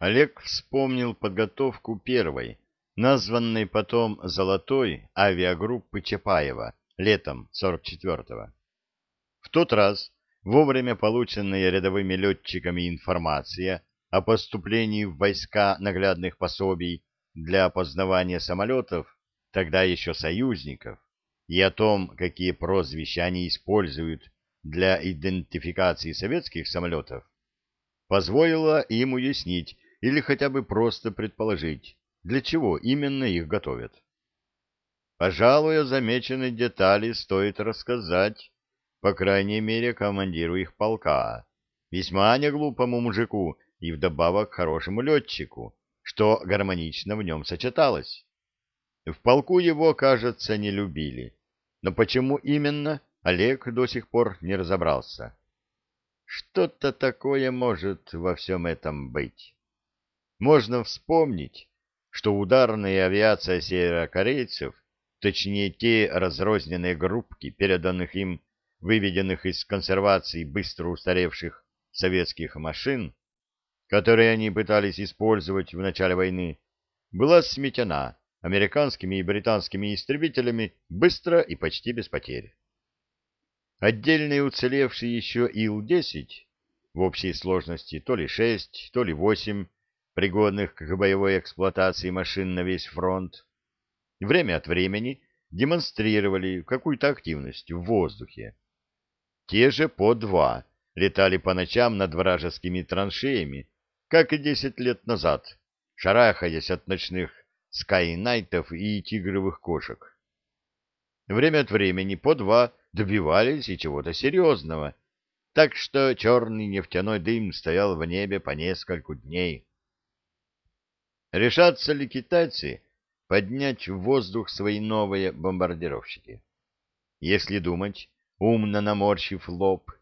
Олег вспомнил подготовку первой, названной потом «Золотой» авиагруппы Чапаева летом 44-го. В тот раз вовремя полученная рядовыми летчиками информация о поступлении в войска наглядных пособий для опознавания самолетов, тогда еще союзников, и о том, какие прозвища они используют для идентификации советских самолетов, позволила им уяснить или хотя бы просто предположить, для чего именно их готовят. Пожалуй, о замеченной детали стоит рассказать, по крайней мере, командиру их полка, весьма неглупому мужику и вдобавок хорошему летчику, что гармонично в нем сочеталось. В полку его, кажется, не любили, но почему именно, Олег до сих пор не разобрался. Что-то такое может во всем этом быть. Можно вспомнить, что ударная авиация северокорейцев, точнее те разрозненные группки, переданных им, выведенных из консервации быстро устаревших советских машин, которые они пытались использовать в начале войны, была сметена американскими и британскими истребителями быстро и почти без потерь. Отдельные уцелевшие еще Ил-10, в общей сложности то ли 6, то ли 8, пригодных к боевой эксплуатации машин на весь фронт, время от времени демонстрировали какую-то активность в воздухе. Те же по два летали по ночам над вражескими траншеями, как и десять лет назад, шарахаясь от ночных скайнайтов и тигровых кошек. Время от времени по два добивались и чего-то серьезного, так что черный нефтяной дым стоял в небе по нескольку дней. Решатся ли китайцы поднять в воздух свои новые бомбардировщики? Если думать, умно наморщив лоб,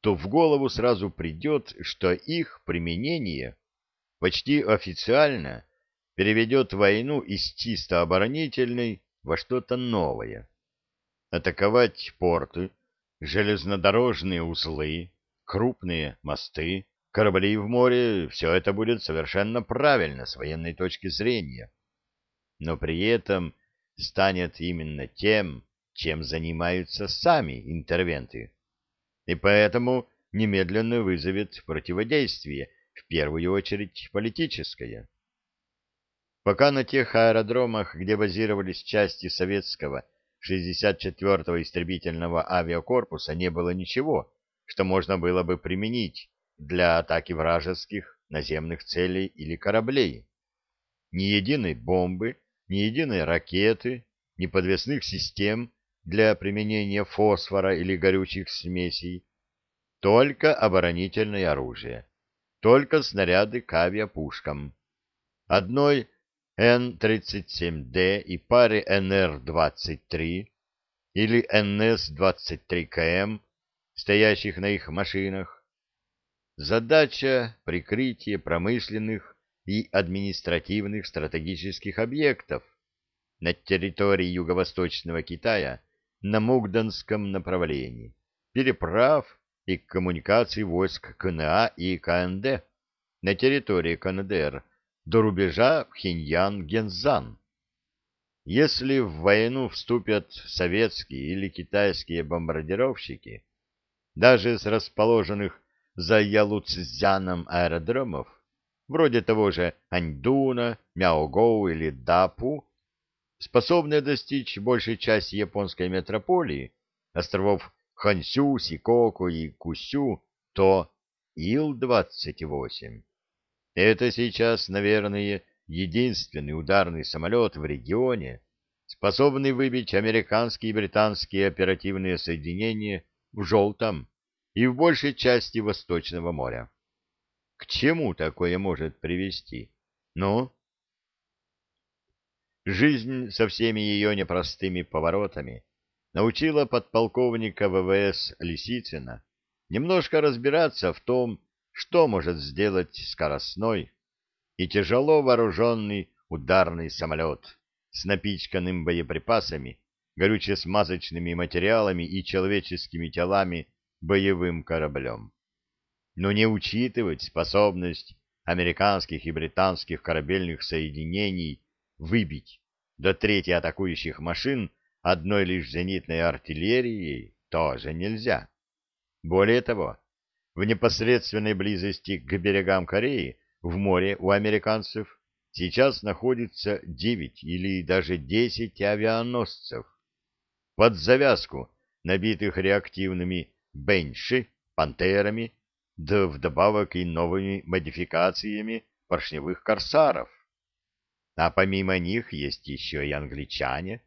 то в голову сразу придет, что их применение почти официально переведет войну из чисто оборонительной во что-то новое. Атаковать порты, железнодорожные узлы, крупные мосты, корабли в море — все это будет совершенно правильно с военной точки зрения. Но при этом станет именно тем, чем занимаются сами интервенты. И поэтому немедленно вызовет противодействие, в первую очередь политическое. Пока на тех аэродромах, где базировались части советского 64-го истребительного авиакорпуса, не было ничего, что можно было бы применить для атаки вражеских наземных целей или кораблей. Ни единой бомбы, ни единой ракеты, ни подвесных систем для применения фосфора или горючих смесей, только оборонительное оружие, только снаряды к авиапушкам. Одной Н-37Д и паре НР-23 или НС-23КМ, стоящих на их машинах. Задача — прикрытие промышленных и административных стратегических объектов на территории юго-восточного Китая на Мугданском направлении, переправ и коммуникаций войск КНА и КНД на территории КНДР до рубежа Пхеньян-Гензан. Если в войну вступят советские или китайские бомбардировщики, даже с расположенных за Ялуцзяном аэродромов, вроде того же Аньдуна, Мяогоу или Дапу, способные достичь большей части японской метрополии, островов Хансю, Сикоку и Кусю, то Ил-28 это сейчас, наверное, единственный ударный самолет в регионе, способный выбить американские и британские оперативные соединения в Желтом и в большей части Восточного моря. К чему такое может привести? Ну? Жизнь со всеми ее непростыми поворотами научила подполковника ВВС Лисицына немножко разбираться в том, что может сделать скоростной и тяжело вооруженный ударный самолет с напичканным боеприпасами, горюче-смазочными материалами и человеческими телами боевым кораблем. Но не учитывать способность американских и британских корабельных соединений выбить до трети атакующих машин одной лишь зенитной артиллерией тоже нельзя. Более того, в непосредственной близости к берегам Кореи в море у американцев сейчас находится 9 или даже 10 авианосцев. Под завязку, набитых реактивными «Бенши», «Пантерами», да вдобавок и новыми модификациями поршневых «Корсаров». А помимо них есть еще и англичане.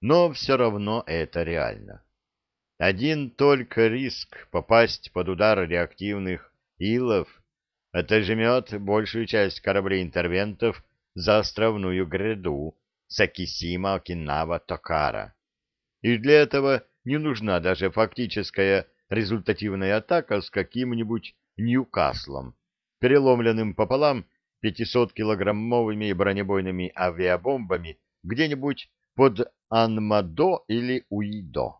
Но все равно это реально. Один только риск попасть под удар реактивных илов отожмет большую часть кораблей-интервентов за островную гряду Сакисима, Окинава, Токара. И для этого не нужна даже фактическая результативная атака с каким-нибудь Ньюкаслом, переломленным пополам 500-килограммовыми бронебойными авиабомбами где-нибудь под Анмадо или Уидо.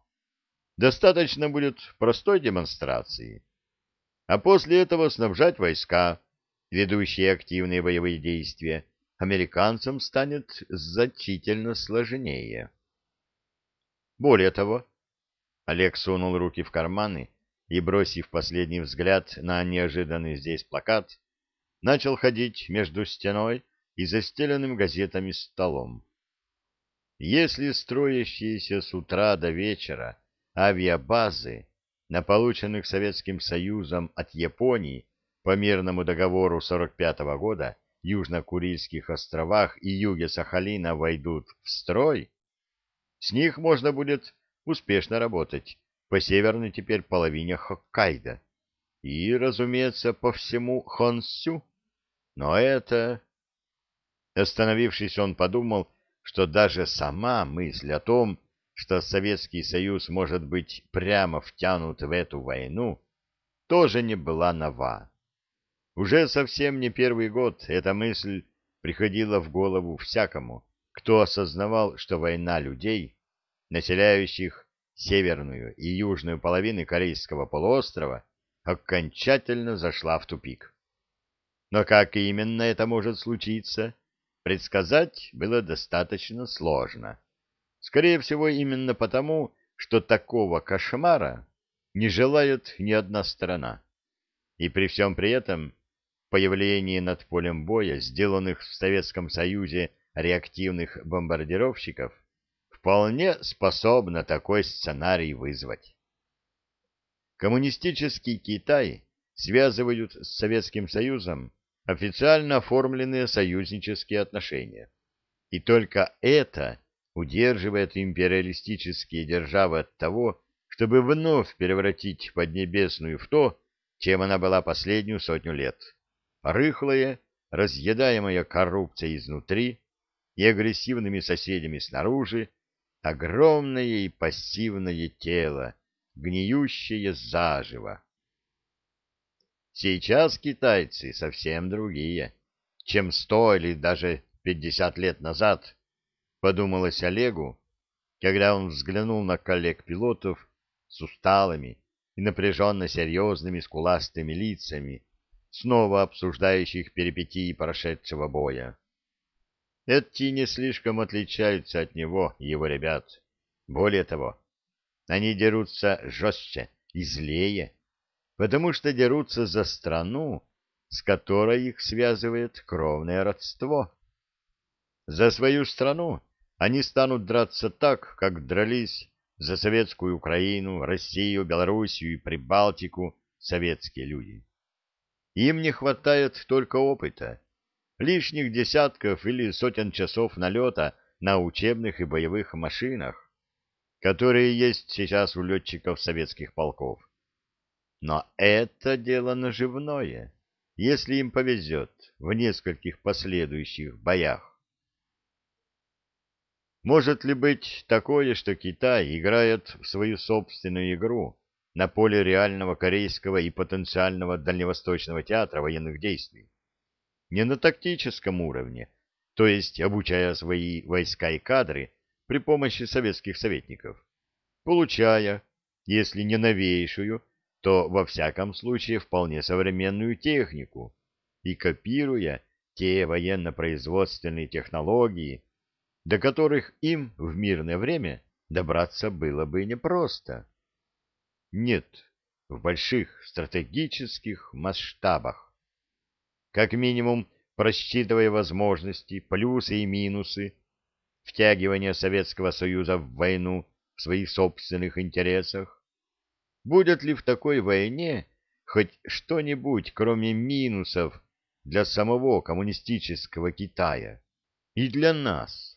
Достаточно будет простой демонстрации. А после этого снабжать войска, ведущие активные боевые действия, американцам станет значительно сложнее. Более того, Олег сунул руки в карманы и, бросив последний взгляд на неожиданный здесь плакат, начал ходить между стеной и застеленным газетами столом. Если строящиеся с утра до вечера авиабазы на полученных Советским Союзом от Японии по мирному договору 45 -го года Южно-Курильских островах и юге Сахалина войдут в строй, с них можно будет успешно работать по северной теперь половине Хоккайдо и, разумеется, по всему Хонсю. Но это... Остановившись, он подумал, что даже сама мысль о том, что Советский Союз может быть прямо втянут в эту войну, тоже не была нова. Уже совсем не первый год эта мысль приходила в голову всякому, кто осознавал, что война людей, населяющих северную и южную половины Корейского полуострова, окончательно зашла в тупик. Но как именно это может случиться, предсказать было достаточно сложно. Скорее всего, именно потому, что такого кошмара не желает ни одна сторона. И при всем при этом появление над полем боя сделанных в Советском Союзе реактивных бомбардировщиков вполне способно такой сценарий вызвать. Коммунистический Китай связывают с Советским Союзом официально оформленные союзнические отношения. И только это удерживает империалистические державы от того, чтобы вновь превратить Поднебесную в то, чем она была последнюю сотню лет. Рыхлое, разъедаемое коррупцией изнутри и агрессивными соседями снаружи, огромное и пассивное тело, гниющее заживо. Сейчас китайцы совсем другие, чем сто или даже пятьдесят лет назад, подумалось Олегу, когда он взглянул на коллег-пилотов с усталыми и напряженно серьезными скуластыми лицами, снова обсуждающих перипетии прошедшего боя. Эти не слишком отличаются от него и его ребят. Более того, они дерутся жестче и злее, потому что дерутся за страну, с которой их связывает кровное родство. За свою страну они станут драться так, как дрались за советскую Украину, Россию, Белоруссию и Прибалтику советские люди. Им не хватает только опыта, лишних десятков или сотен часов налета на учебных и боевых машинах, которые есть сейчас у летчиков советских полков. Но это дело наживное, если им повезет в нескольких последующих боях. Может ли быть такое, что Китай играет в свою собственную игру на поле реального корейского и потенциального дальневосточного театра военных действий? Не на тактическом уровне, то есть обучая свои войска и кадры при помощи советских советников, получая, если не новейшую, то во всяком случае вполне современную технику, и копируя те военно-производственные технологии, до которых им в мирное время добраться было бы непросто. Нет, в больших стратегических масштабах. Как минимум, просчитывая возможности, плюсы и минусы, втягивания Советского Союза в войну в своих собственных интересах. Будет ли в такой войне хоть что-нибудь, кроме минусов, для самого коммунистического Китая и для нас?